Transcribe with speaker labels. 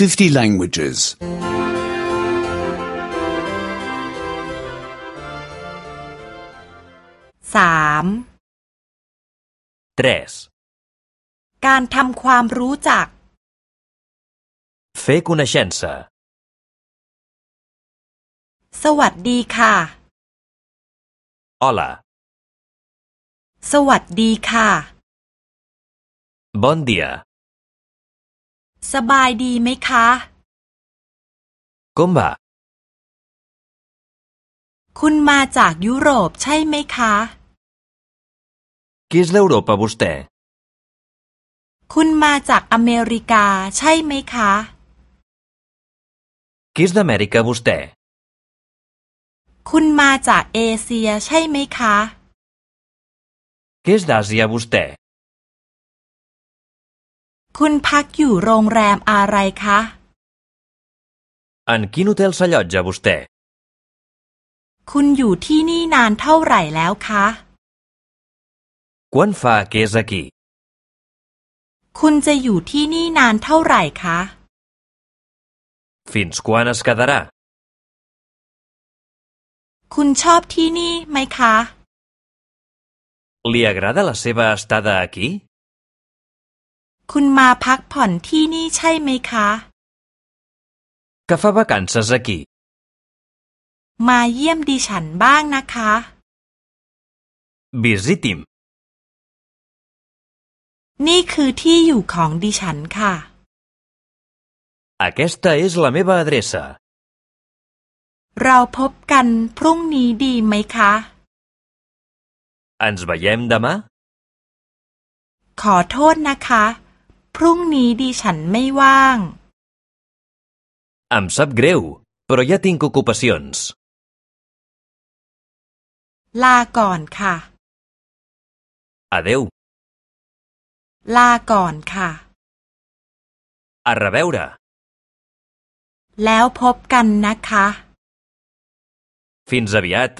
Speaker 1: 50 languages.
Speaker 2: สาม
Speaker 3: 3.
Speaker 2: การทำความรู้จัก
Speaker 3: Fer coneixença.
Speaker 2: สวัสดีค่ะ
Speaker 3: Hola.
Speaker 2: สวัสดีค่ะ
Speaker 3: Bon dia.
Speaker 2: สบายดีไหมคะ
Speaker 3: Com va?
Speaker 2: คุณมาจากยุโรปใช่ไหมคะ
Speaker 3: Qui és d'Europa, vostè?
Speaker 2: คุณมาจากอเมริกาใช่ไหมคะ
Speaker 3: Qui és d'Amèrica, vostè?
Speaker 2: คุณมาจากเอเชียใช่ไหมคะ
Speaker 3: Qui és d'Àsia, vostè?
Speaker 2: คุณพักอยู่โรงแรมอะไรคะ
Speaker 3: En quin hotel s'allotja, vostè?
Speaker 2: คุณอยู่ที่นี่นานเท่าไหร่แล้วคะ
Speaker 3: Quan fa que és aquí?
Speaker 2: คุณจะอยู่ที่นี่นานเท่าไหร่คะ
Speaker 3: Fins quan es quedarà?
Speaker 2: คุณชอบที่นี่ไหมคะ
Speaker 3: Li agrada la seva estada aquí?
Speaker 2: คุณมาพักผ่อนที่นี่ใช่ไหมคะ
Speaker 3: Que fa vacances aquí?
Speaker 2: มาเยี่ยมดิฉันบ้างนะคะ
Speaker 3: Visiti'm.
Speaker 2: นี่คือที่อยู่ของดิฉันค่ะ
Speaker 3: Aquesta és la meva adreça.
Speaker 2: เราพบกันพรุ่งนี้ดีไหมคะ
Speaker 3: Ens veiem demà?
Speaker 2: ขอโทษนะคะ พรุ่งนี้ดิฉันไม่ว่าง
Speaker 3: Em sap greu, però ja tinc ocupacions.
Speaker 2: ลาก่อนค่ะ
Speaker 3: Adeu.
Speaker 2: ลาก่อนค่ะ
Speaker 3: A reveure.
Speaker 2: แล้วพบกันนะคะ
Speaker 3: Fins aviat.